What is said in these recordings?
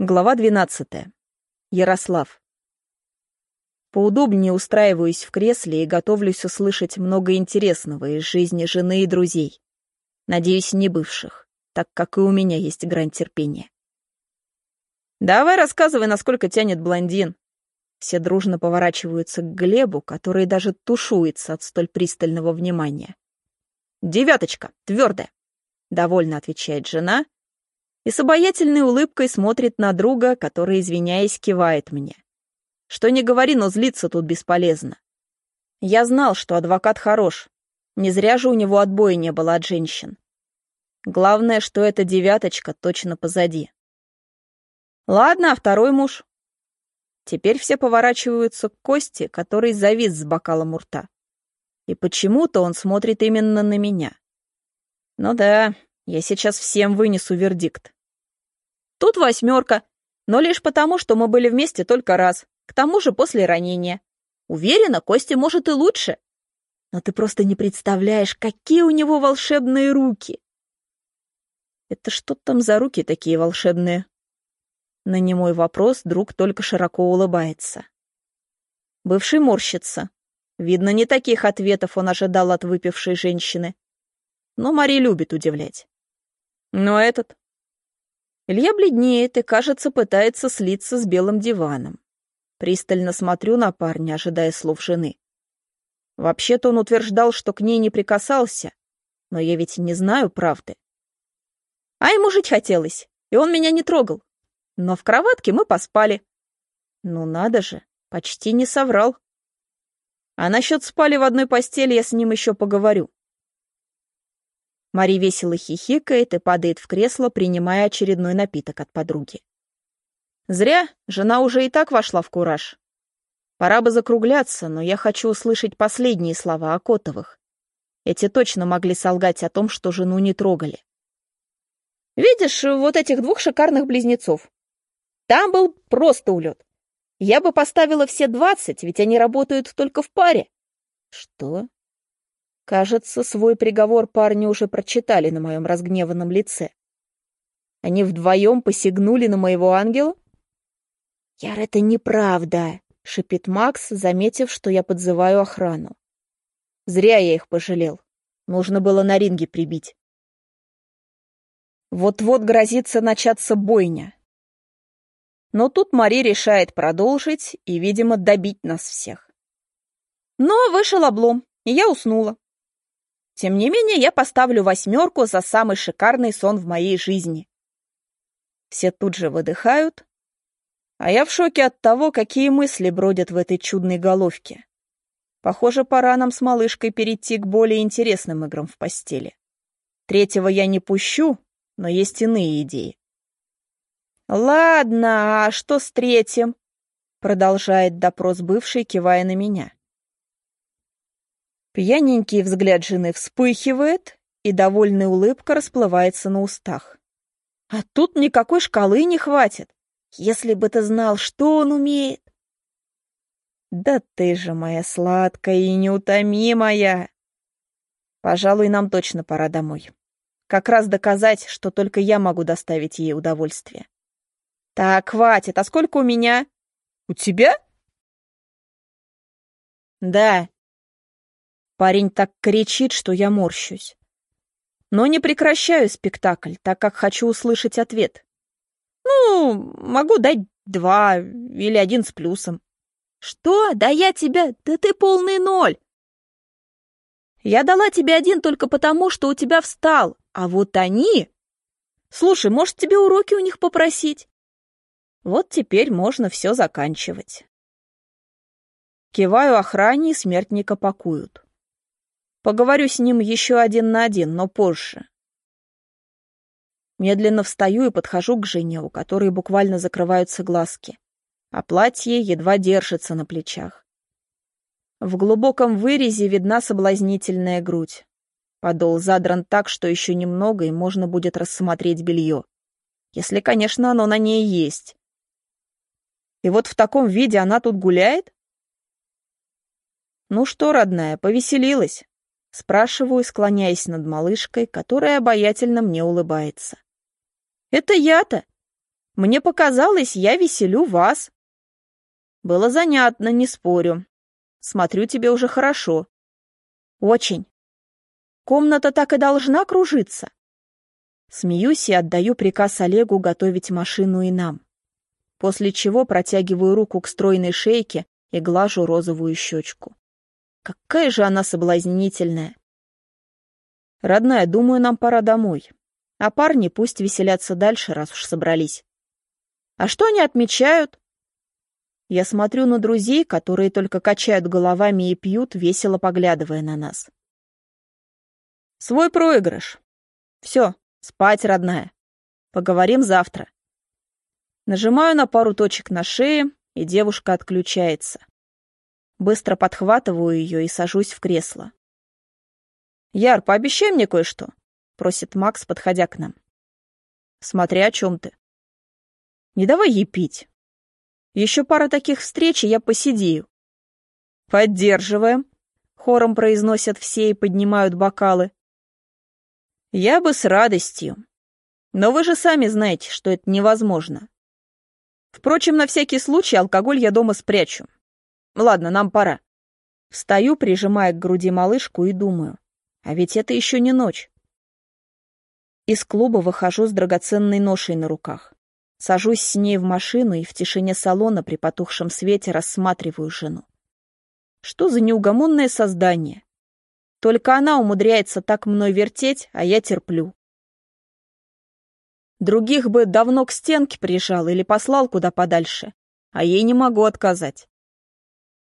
Глава 12. Ярослав. Поудобнее устраиваюсь в кресле и готовлюсь услышать много интересного из жизни жены и друзей. Надеюсь, не бывших, так как и у меня есть грань терпения. «Давай рассказывай, насколько тянет блондин». Все дружно поворачиваются к Глебу, который даже тушуется от столь пристального внимания. «Девяточка, твердая», — довольно отвечает жена — и с обаятельной улыбкой смотрит на друга, который, извиняясь, кивает мне. Что не говори, но злиться тут бесполезно. Я знал, что адвокат хорош. Не зря же у него отбоя не было от женщин. Главное, что эта девяточка точно позади. Ладно, а второй муж? Теперь все поворачиваются к Косте, который завис с бокалом у рта. И почему-то он смотрит именно на меня. Ну да, я сейчас всем вынесу вердикт. Тут восьмерка, но лишь потому, что мы были вместе только раз, к тому же после ранения. Уверена, Костя может и лучше. Но ты просто не представляешь, какие у него волшебные руки. Это что там за руки такие волшебные? На немой вопрос друг только широко улыбается. Бывший морщится. Видно, не таких ответов он ожидал от выпившей женщины. Но Мари любит удивлять. Но этот Илья бледнеет и, кажется, пытается слиться с белым диваном. Пристально смотрю на парня, ожидая слов жены. Вообще-то он утверждал, что к ней не прикасался, но я ведь не знаю правды. А ему жить хотелось, и он меня не трогал. Но в кроватке мы поспали. Ну надо же, почти не соврал. А насчет спали в одной постели я с ним еще поговорю. Мари весело хихикает и падает в кресло, принимая очередной напиток от подруги. Зря, жена уже и так вошла в кураж. Пора бы закругляться, но я хочу услышать последние слова о Котовых. Эти точно могли солгать о том, что жену не трогали. Видишь вот этих двух шикарных близнецов? Там был просто улет. Я бы поставила все двадцать, ведь они работают только в паре. Что? Кажется, свой приговор парни уже прочитали на моем разгневанном лице. Они вдвоем посягнули на моего ангела? «Яр, это неправда!» — шипит Макс, заметив, что я подзываю охрану. Зря я их пожалел. Нужно было на ринге прибить. Вот-вот грозится начаться бойня. Но тут Мари решает продолжить и, видимо, добить нас всех. Но вышел облом, и я уснула. Тем не менее, я поставлю восьмерку за самый шикарный сон в моей жизни. Все тут же выдыхают, а я в шоке от того, какие мысли бродят в этой чудной головке. Похоже, пора нам с малышкой перейти к более интересным играм в постели. Третьего я не пущу, но есть иные идеи. «Ладно, а что с третьим?» Продолжает допрос бывший, кивая на меня. Пьяненький взгляд жены вспыхивает, и довольная улыбка расплывается на устах. А тут никакой шкалы не хватит. Если бы ты знал, что он умеет. Да ты же моя сладкая и неутомимая. Пожалуй, нам точно пора домой. Как раз доказать, что только я могу доставить ей удовольствие. Так, хватит. А сколько у меня? У тебя? Да, Парень так кричит, что я морщусь. Но не прекращаю спектакль, так как хочу услышать ответ. Ну, могу дать два или один с плюсом. Что? Да я тебя... Да ты полный ноль. Я дала тебе один только потому, что у тебя встал, а вот они... Слушай, может, тебе уроки у них попросить? Вот теперь можно все заканчивать. Киваю охране, и смертника пакуют. Поговорю с ним еще один на один, но позже. Медленно встаю и подхожу к Жене, у которой буквально закрываются глазки, а платье едва держится на плечах. В глубоком вырезе видна соблазнительная грудь. Подол задран так, что еще немного, и можно будет рассмотреть белье. Если, конечно, оно на ней есть. И вот в таком виде она тут гуляет? Ну что, родная, повеселилась? Спрашиваю, склоняясь над малышкой, которая обаятельно мне улыбается. «Это я-то! Мне показалось, я веселю вас. Было занятно, не спорю. Смотрю, тебе уже хорошо. Очень. Комната так и должна кружиться. Смеюсь и отдаю приказ Олегу готовить машину и нам. После чего протягиваю руку к стройной шейке и глажу розовую щечку. Какая же она соблазнительная. Родная, думаю, нам пора домой. А парни пусть веселятся дальше, раз уж собрались. А что они отмечают? Я смотрю на друзей, которые только качают головами и пьют, весело поглядывая на нас. Свой проигрыш. Все, спать, родная. Поговорим завтра. Нажимаю на пару точек на шее, и девушка отключается. Быстро подхватываю ее и сажусь в кресло. «Яр, пообещай мне кое-что», — просит Макс, подходя к нам. «Смотри, о чем ты». «Не давай ей пить. Еще пара таких встреч, и я посидею». «Поддерживаем», — хором произносят все и поднимают бокалы. «Я бы с радостью. Но вы же сами знаете, что это невозможно. Впрочем, на всякий случай алкоголь я дома спрячу. Ладно, нам пора. Встаю, прижимая к груди малышку и думаю. А ведь это еще не ночь. Из клуба выхожу с драгоценной ношей на руках. Сажусь с ней в машину и в тишине салона при потухшем свете рассматриваю жену. Что за неугомонное создание? Только она умудряется так мной вертеть, а я терплю. Других бы давно к стенке прижал или послал куда подальше, а ей не могу отказать.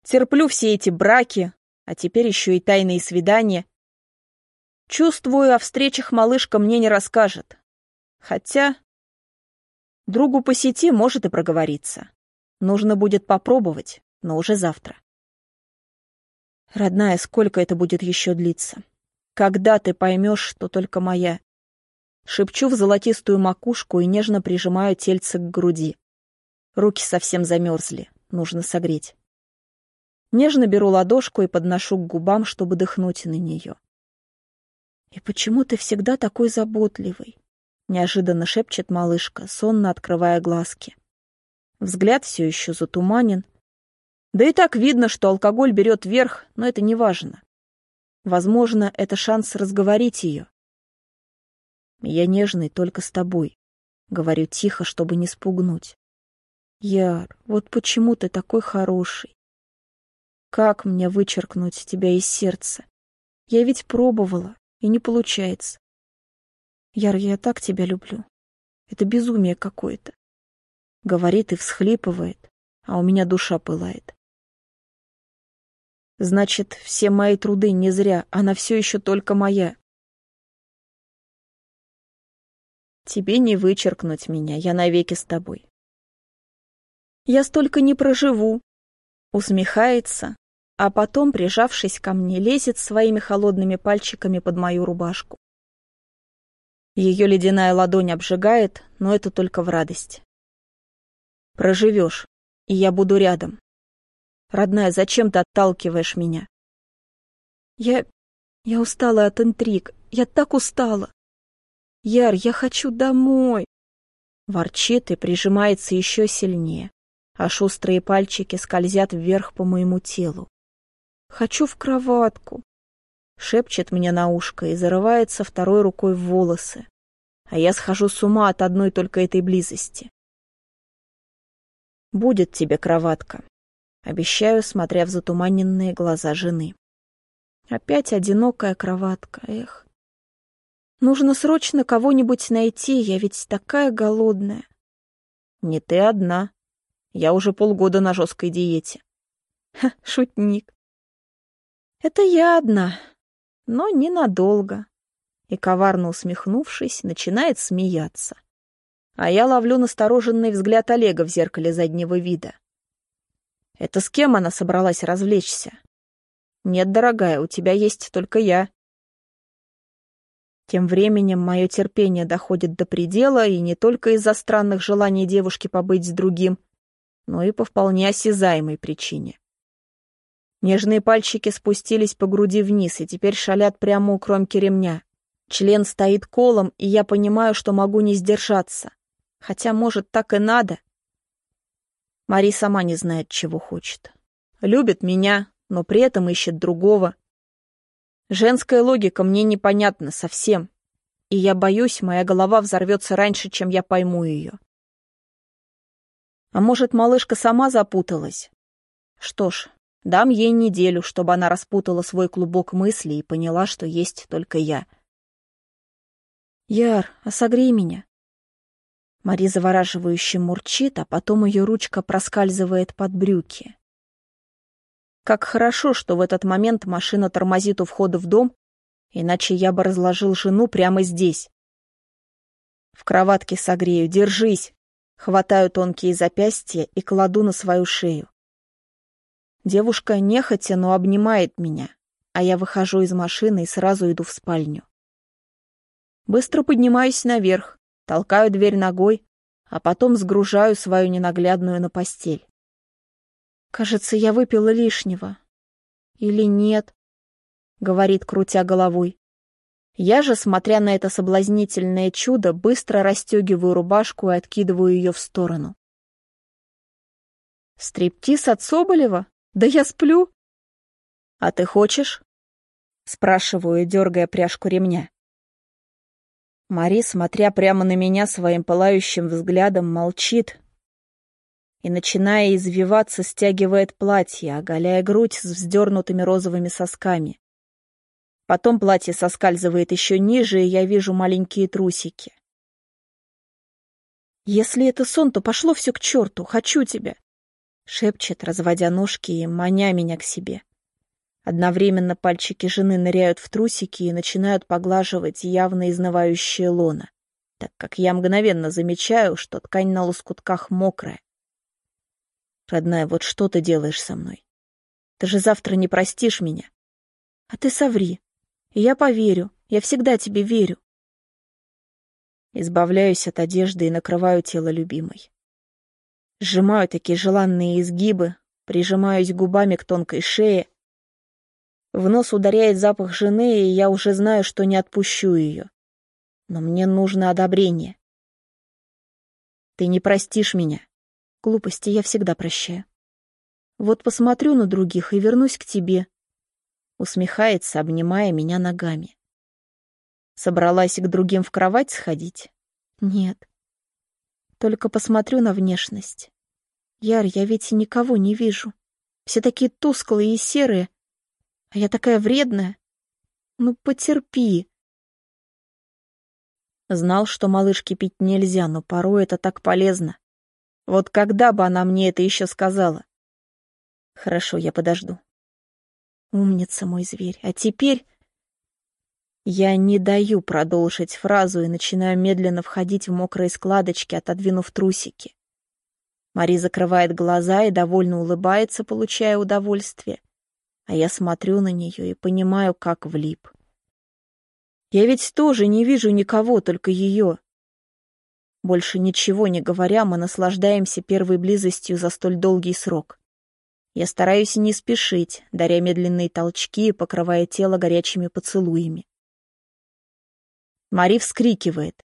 Терплю все эти браки, а теперь еще и тайные свидания. Чувствую, о встречах малышка мне не расскажет. Хотя другу по сети может и проговориться. Нужно будет попробовать, но уже завтра. Родная, сколько это будет еще длиться? Когда ты поймешь, что только моя? Шепчу в золотистую макушку и нежно прижимаю тельце к груди. Руки совсем замерзли, нужно согреть. Нежно беру ладошку и подношу к губам, чтобы дыхнуть на нее. «И почему ты всегда такой заботливый?» — неожиданно шепчет малышка, сонно открывая глазки. Взгляд все еще затуманен. Да и так видно, что алкоголь берет верх, но это не важно. Возможно, это шанс разговорить ее. Я нежный только с тобой. Говорю тихо, чтобы не спугнуть. Яр, вот почему ты такой хороший? Как мне вычеркнуть тебя из сердца? Я ведь пробовала, и не получается. Яр, я так тебя люблю. Это безумие какое-то. Говорит и всхлипывает, а у меня душа пылает. Значит, все мои труды не зря, она все еще только моя. Тебе не вычеркнуть меня, я навеки с тобой. Я столько не проживу. Усмехается, а потом, прижавшись ко мне, лезет своими холодными пальчиками под мою рубашку. Ее ледяная ладонь обжигает, но это только в радость. Проживешь, и я буду рядом. Родная, зачем ты отталкиваешь меня? Я... я устала от интриг. Я так устала. Яр, я хочу домой. Ворчит и прижимается еще сильнее, а шустрые пальчики скользят вверх по моему телу. Хочу в кроватку. Шепчет мне на ушко и зарывается второй рукой в волосы. А я схожу с ума от одной только этой близости. Будет тебе кроватка. Обещаю, смотря в затуманенные глаза жены. Опять одинокая кроватка, эх. Нужно срочно кого-нибудь найти, я ведь такая голодная. Не ты одна. Я уже полгода на жесткой диете. Ха, шутник. Это я одна, но ненадолго. И, коварно усмехнувшись, начинает смеяться. А я ловлю настороженный взгляд Олега в зеркале заднего вида. Это с кем она собралась развлечься? Нет, дорогая, у тебя есть только я. Тем временем мое терпение доходит до предела, и не только из-за странных желаний девушки побыть с другим, но и по вполне осязаемой причине. Нежные пальчики спустились по груди вниз и теперь шалят прямо у кромки ремня. Член стоит колом, и я понимаю, что могу не сдержаться. Хотя, может, так и надо. Мари сама не знает, чего хочет. Любит меня, но при этом ищет другого. Женская логика мне непонятна совсем, и я боюсь, моя голова взорвется раньше, чем я пойму ее. А может, малышка сама запуталась? Что ж, дам ей неделю, чтобы она распутала свой клубок мыслей и поняла, что есть только я. «Яр, а согрей меня!» Мари завораживающе мурчит, а потом ее ручка проскальзывает под брюки. Как хорошо, что в этот момент машина тормозит у входа в дом, иначе я бы разложил жену прямо здесь. В кроватке согрею, держись. Хватаю тонкие запястья и кладу на свою шею. Девушка нехотя, но обнимает меня, а я выхожу из машины и сразу иду в спальню. Быстро поднимаюсь наверх, толкаю дверь ногой, а потом сгружаю свою ненаглядную на постель. Кажется, я выпила лишнего. Или нет? Говорит, крутя головой. Я же, смотря на это соблазнительное чудо, быстро расстегиваю рубашку и откидываю ее в сторону. Стриптиз от Соболева? Да я сплю. А ты хочешь? Спрашиваю, дергая пряжку ремня. Мари, смотря прямо на меня своим пылающим взглядом, молчит, и, начиная извиваться, стягивает платье, оголяя грудь с вздернутыми розовыми сосками. Потом платье соскальзывает еще ниже, и я вижу маленькие трусики. «Если это сон, то пошло все к черту, хочу тебя!» Шепчет, разводя ножки и маня меня к себе. Одновременно пальчики жены ныряют в трусики и начинают поглаживать явно изнывающее лоно, так как я мгновенно замечаю, что ткань на лоскутках мокрая. Родная, вот что ты делаешь со мной? Ты же завтра не простишь меня. А ты соври. Я поверю. Я всегда тебе верю. Избавляюсь от одежды и накрываю тело любимой. Сжимаю такие желанные изгибы, прижимаюсь губами к тонкой шее. В нос ударяет запах жены, и я уже знаю, что не отпущу ее. Но мне нужно одобрение. Ты не простишь меня. Глупости я всегда прощаю. Вот посмотрю на других и вернусь к тебе. Усмехается, обнимая меня ногами. Собралась к другим в кровать сходить? Нет. Только посмотрю на внешность. Яр, я ведь никого не вижу. Все такие тусклые и серые. А я такая вредная. Ну, потерпи. Знал, что малышке пить нельзя, но порой это так полезно. Вот когда бы она мне это еще сказала? Хорошо, я подожду. Умница мой зверь. А теперь... Я не даю продолжить фразу и начинаю медленно входить в мокрые складочки, отодвинув трусики. Мари закрывает глаза и довольно улыбается, получая удовольствие. А я смотрю на нее и понимаю, как влип. Я ведь тоже не вижу никого, только ее. Больше ничего не говоря, мы наслаждаемся первой близостью за столь долгий срок. Я стараюсь не спешить, даря медленные толчки и покрывая тело горячими поцелуями. Мари вскрикивает,